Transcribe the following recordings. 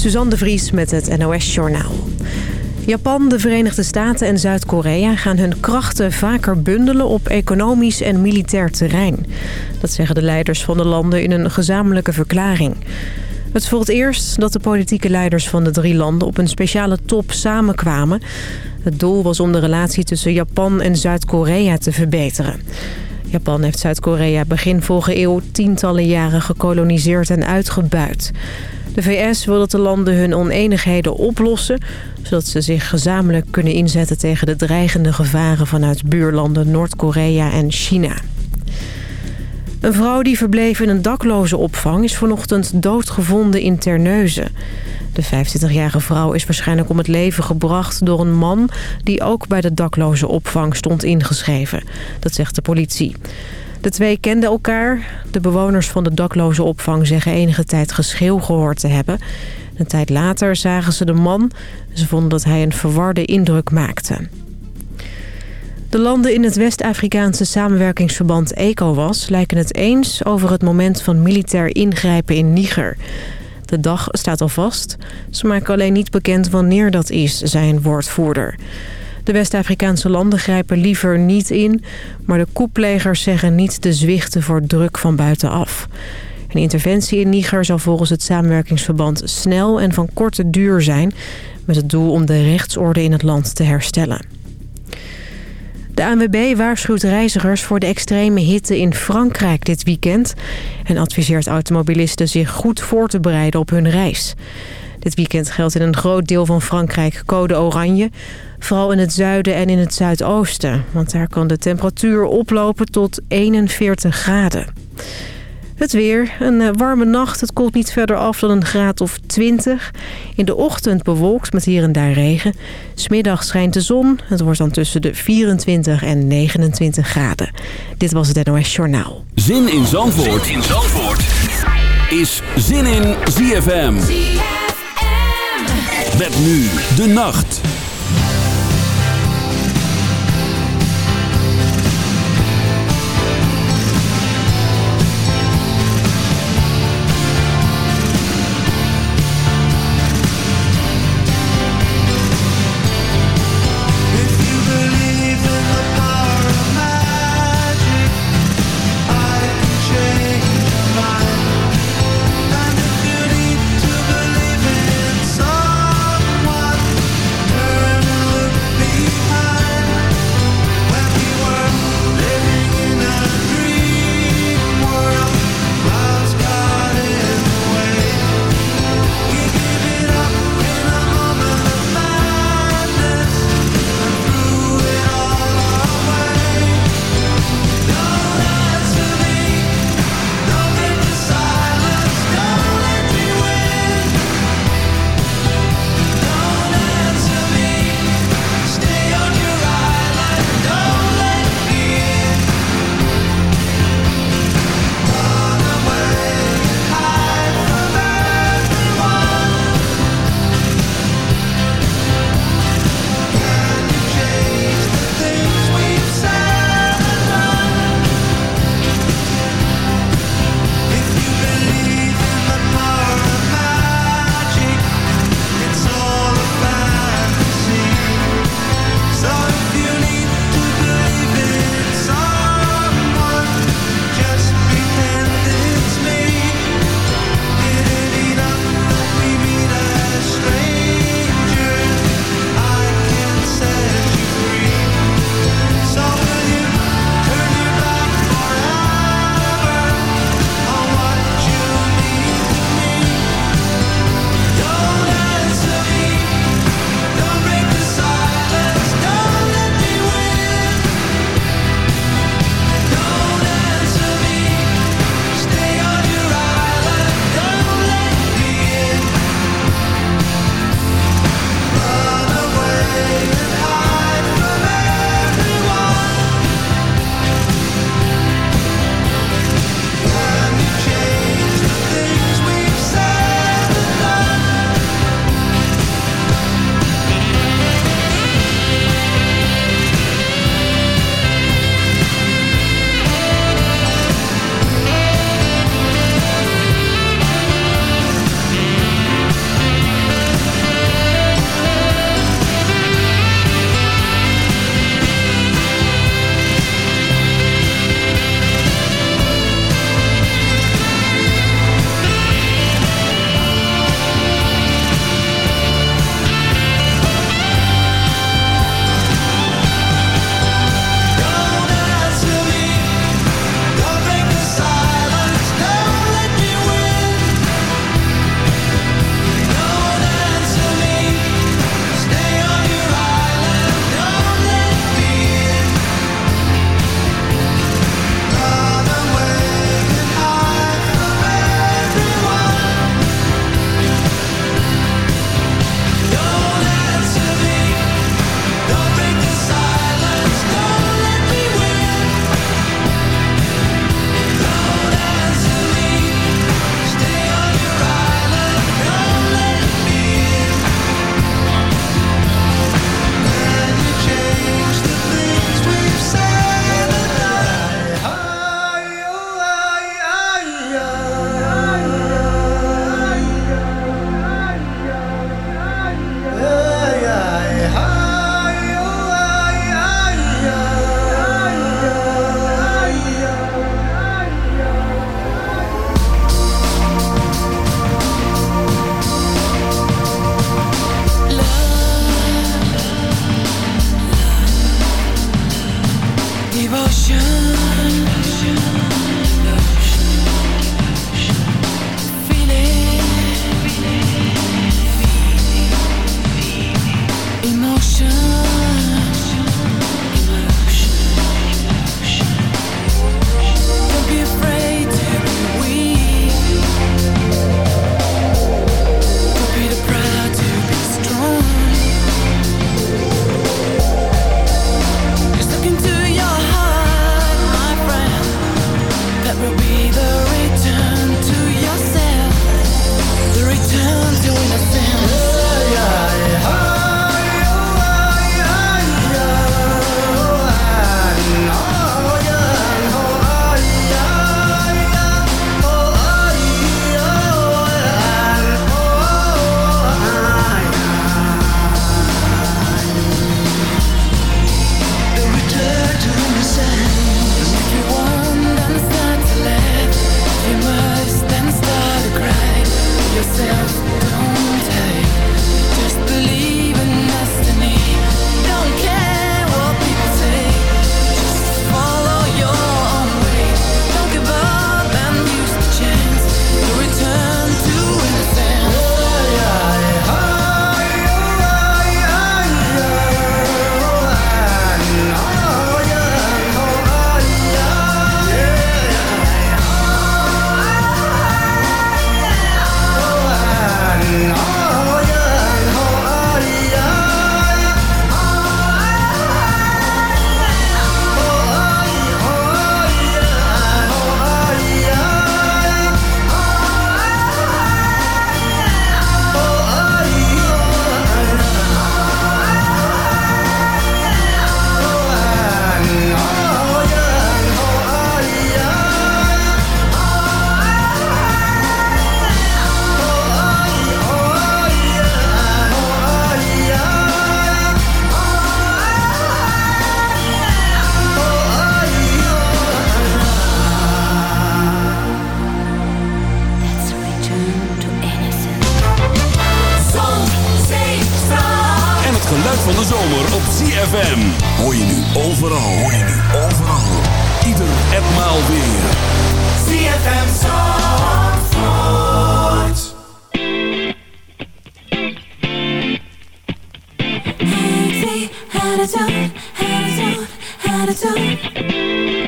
Suzanne de Vries met het NOS Journaal. Japan, de Verenigde Staten en Zuid-Korea gaan hun krachten vaker bundelen op economisch en militair terrein. Dat zeggen de leiders van de landen in een gezamenlijke verklaring. Het is eerst dat de politieke leiders van de drie landen op een speciale top samenkwamen. Het doel was om de relatie tussen Japan en Zuid-Korea te verbeteren. Japan heeft Zuid-Korea begin vorige eeuw tientallen jaren gekoloniseerd en uitgebuit. De VS wil dat de landen hun oneenigheden oplossen... zodat ze zich gezamenlijk kunnen inzetten tegen de dreigende gevaren... vanuit buurlanden Noord-Korea en China. Een vrouw die verbleef in een dakloze opvang is vanochtend doodgevonden in Terneuzen. De 25-jarige vrouw is waarschijnlijk om het leven gebracht door een man... die ook bij de dakloze opvang stond ingeschreven. Dat zegt de politie. De twee kenden elkaar. De bewoners van de dakloze opvang zeggen enige tijd geschreeuw gehoord te hebben. Een tijd later zagen ze de man. Ze vonden dat hij een verwarde indruk maakte. De landen in het West-Afrikaanse samenwerkingsverband ECOWAS lijken het eens over het moment van militair ingrijpen in Niger. De dag staat al vast. Ze maken alleen niet bekend wanneer dat is, zei een woordvoerder. De West-Afrikaanse landen grijpen liever niet in... maar de koeplegers zeggen niet te zwichten voor druk van buitenaf. Een interventie in Niger zal volgens het samenwerkingsverband snel en van korte duur zijn... met het doel om de rechtsorde in het land te herstellen. De ANWB waarschuwt reizigers voor de extreme hitte in Frankrijk dit weekend... en adviseert automobilisten zich goed voor te bereiden op hun reis. Dit weekend geldt in een groot deel van Frankrijk code oranje... vooral in het zuiden en in het zuidoosten... want daar kan de temperatuur oplopen tot 41 graden. Het weer, een eh, warme nacht. Het koelt niet verder af dan een graad of 20. In de ochtend bewolkt met hier en daar regen. Smiddag schijnt de zon. Het wordt dan tussen de 24 en 29 graden. Dit was het NOS Journaal. Zin in Zandvoort, zin in Zandvoort. is Zin in ZFM. Met nu de nacht. Attitude.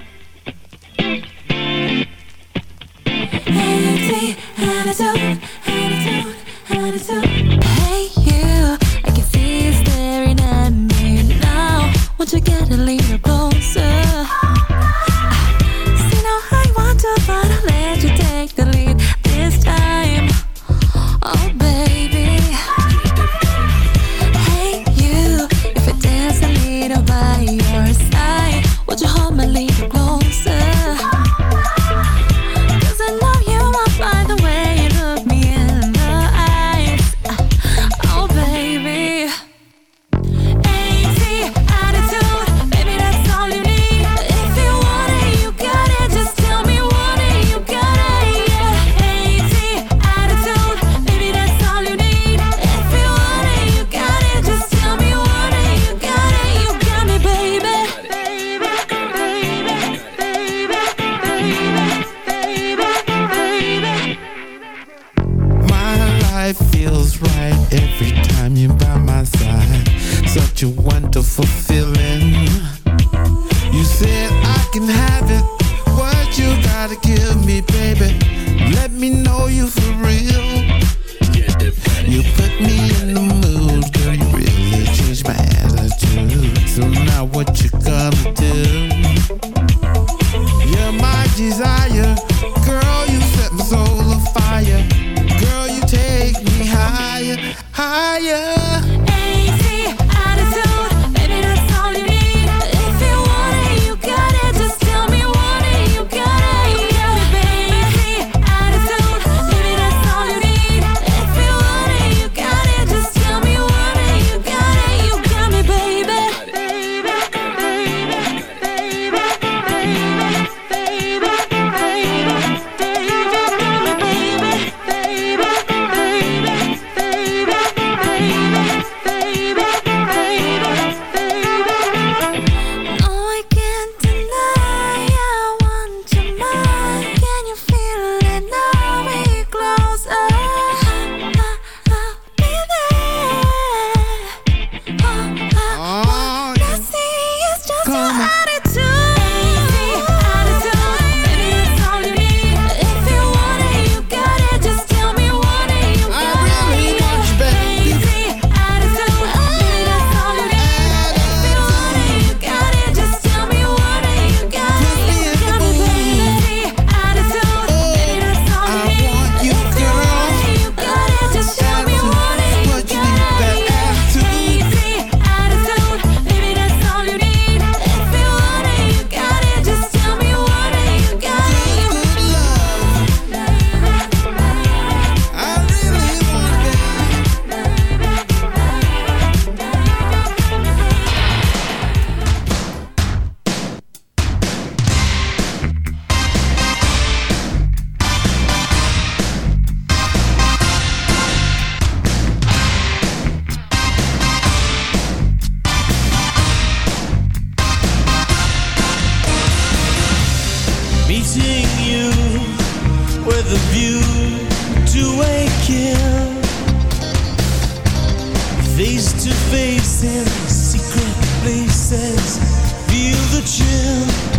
The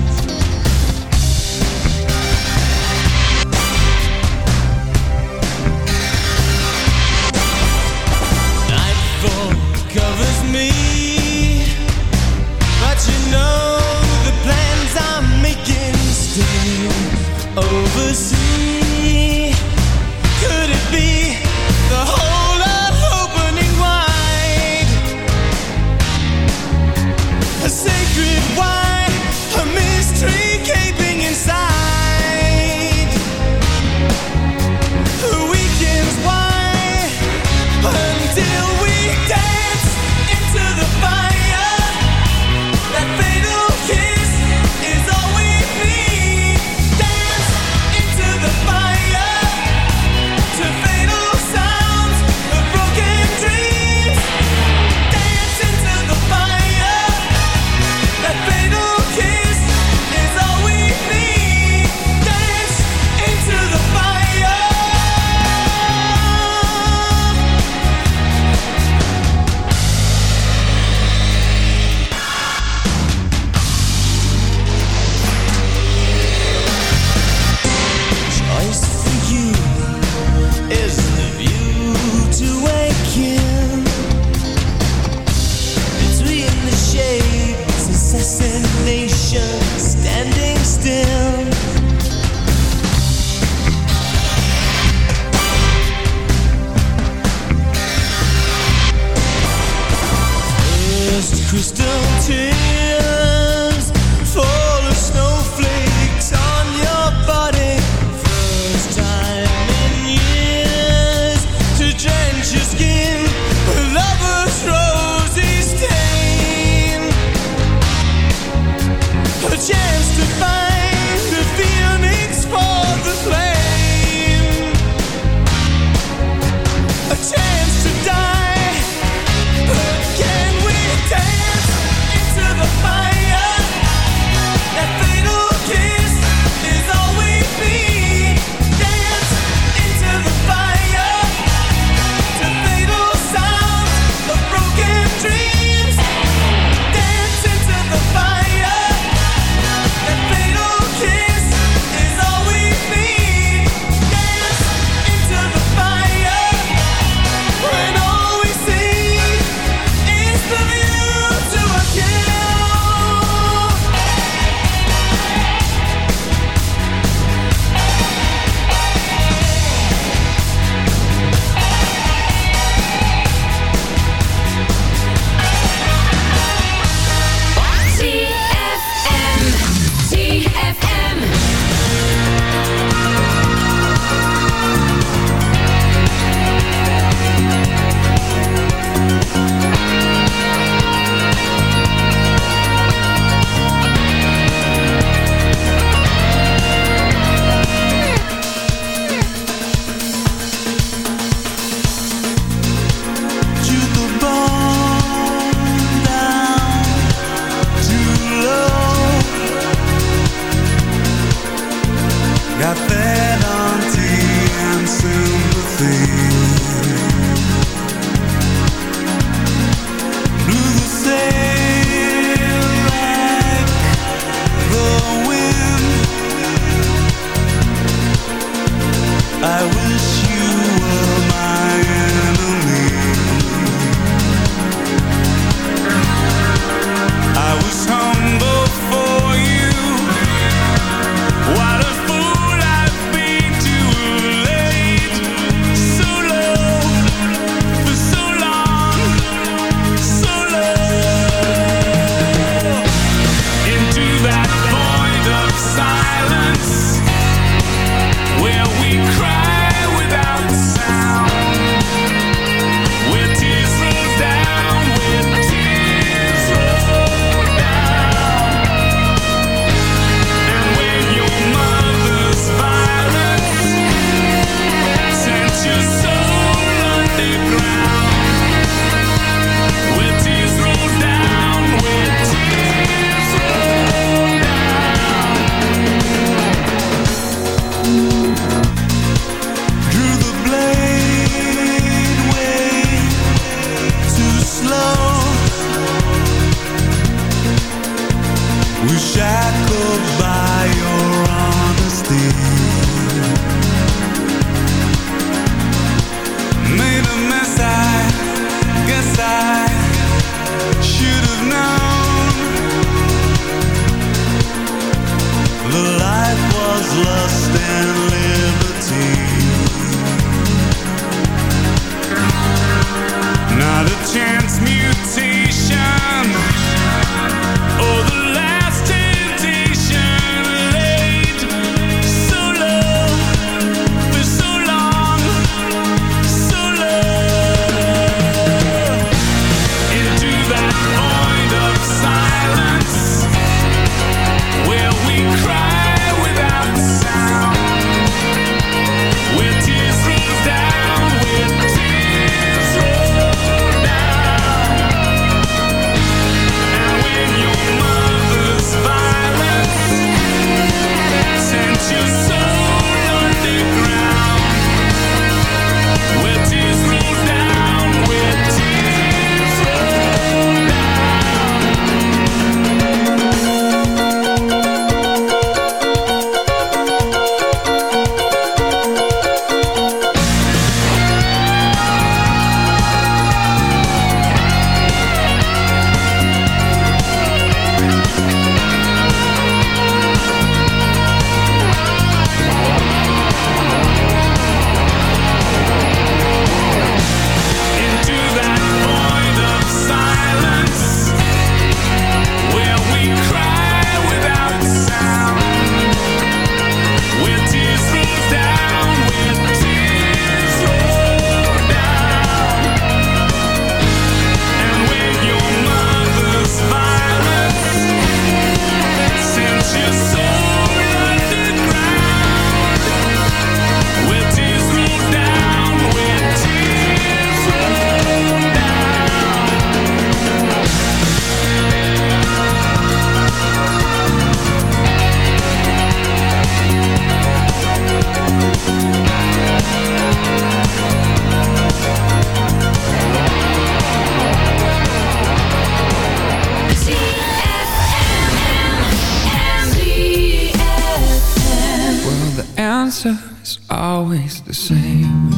always the same.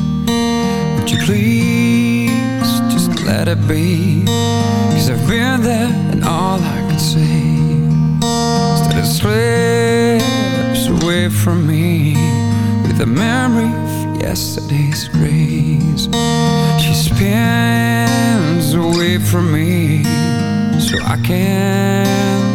Would you please just let it be? Cause I've been there and all I could say is that it slips away from me with the memory of yesterday's grace. She spins away from me so I can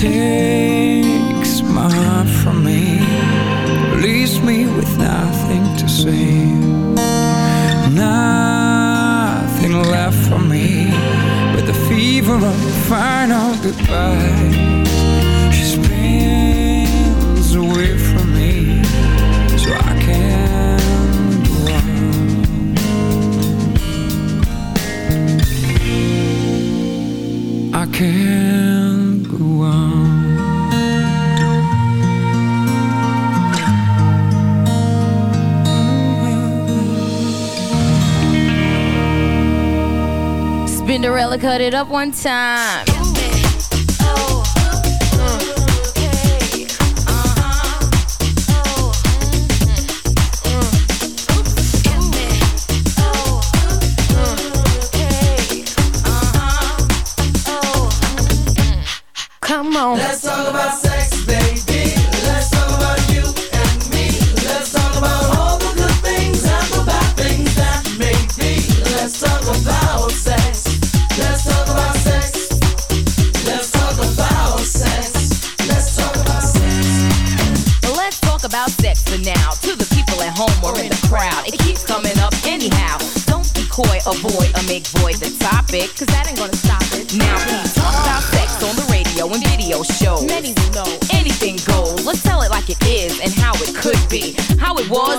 takes my heart from me, leaves me with nothing to say, nothing left for me but the fever of final goodbye. Cut it up one time.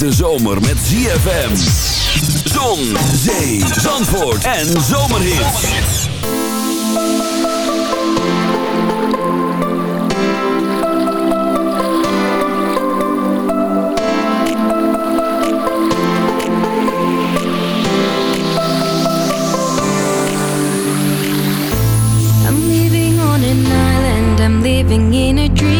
hete zomer met ZFM. Zon, zee, zandvoort en zomerhits. I'm living on an island, I'm living in a dream.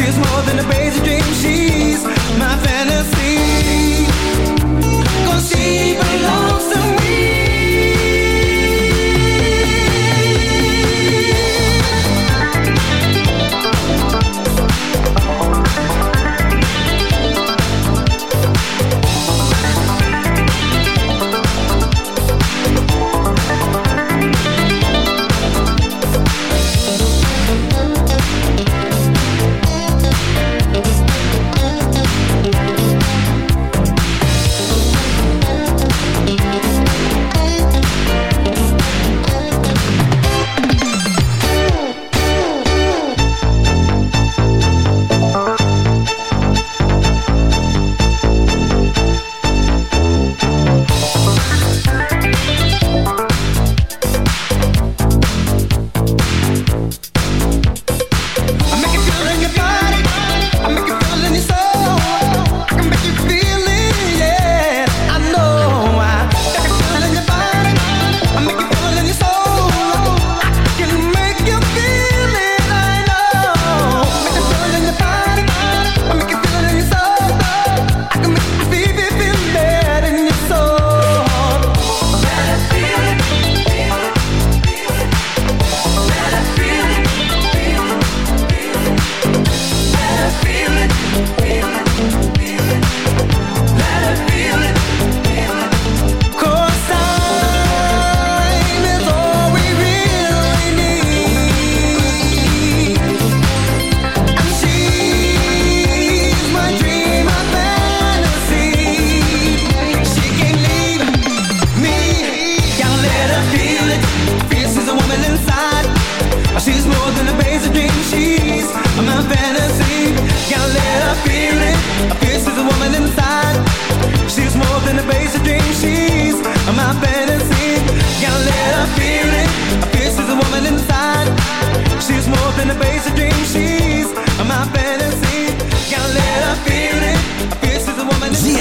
Is more than a baby.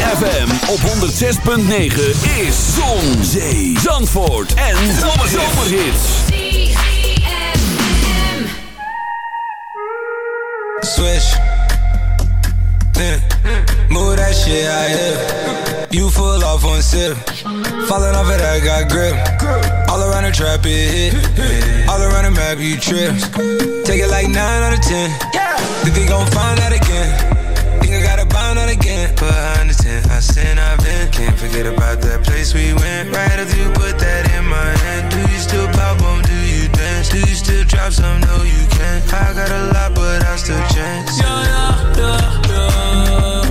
Op 106.9 is Zon, Zee, Zandvoort en Zomerhits. Swish. Yeah. Move that shit out here. You full off one sip. Falling off it, I got grip. All around the trap, it hit. All around the map, you trip. Take it like 9 out of 10. Think they gon' find that again. Bind that again. But I understand, I sin, I've been. Can't forget about that place we went. Right after you put that in my hand. Do you still pop on? Do you dance? Do you still drop some? No, you can't. I got a lot, but I still chance. Yeah, yeah, yeah, yeah.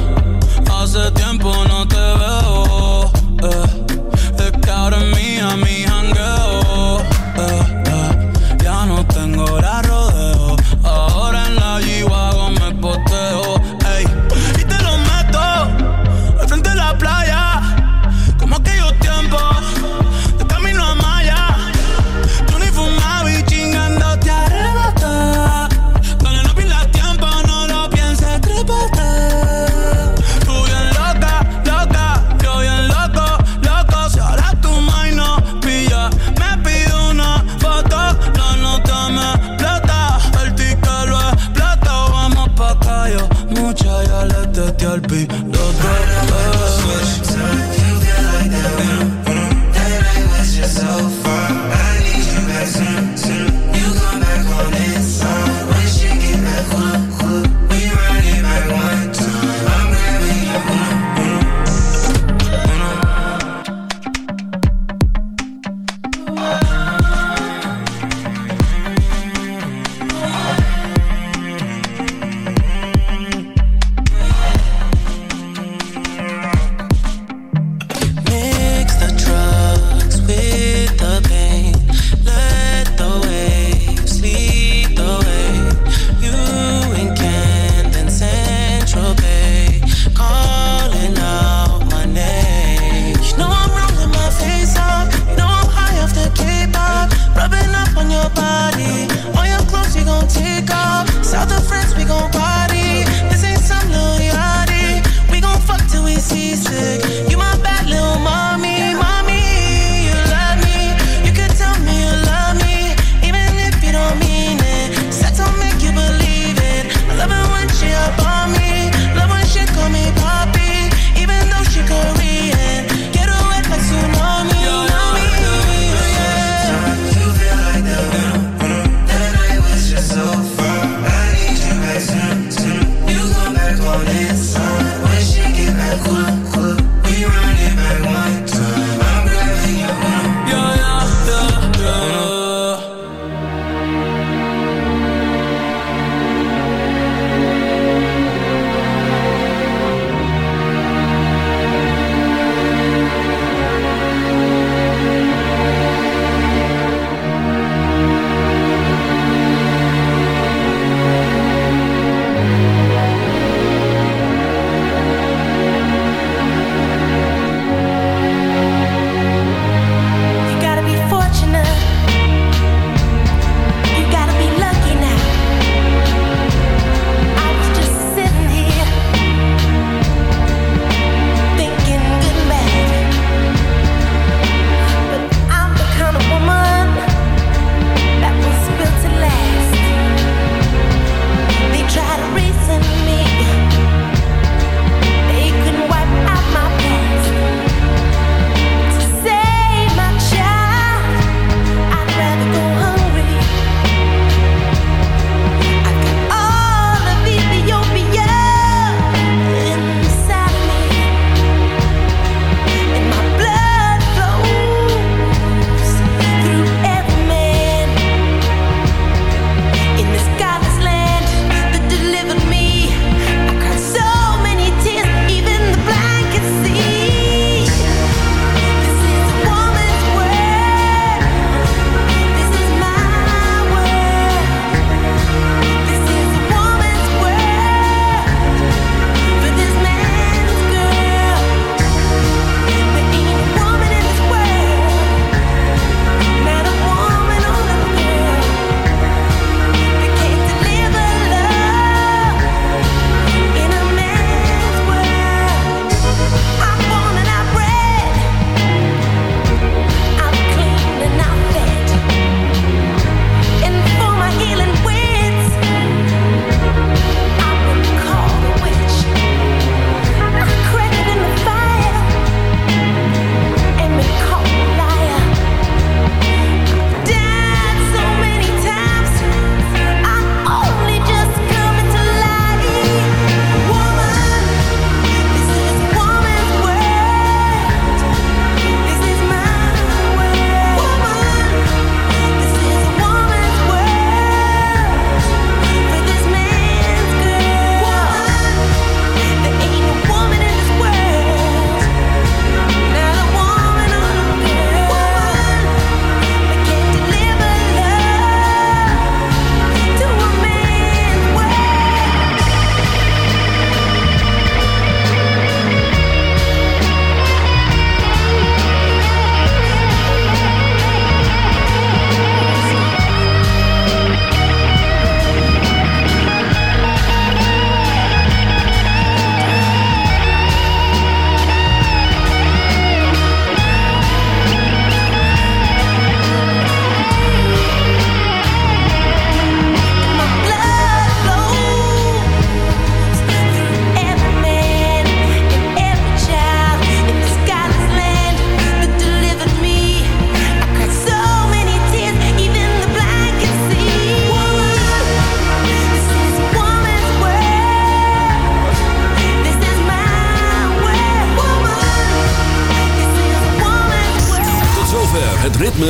Alpes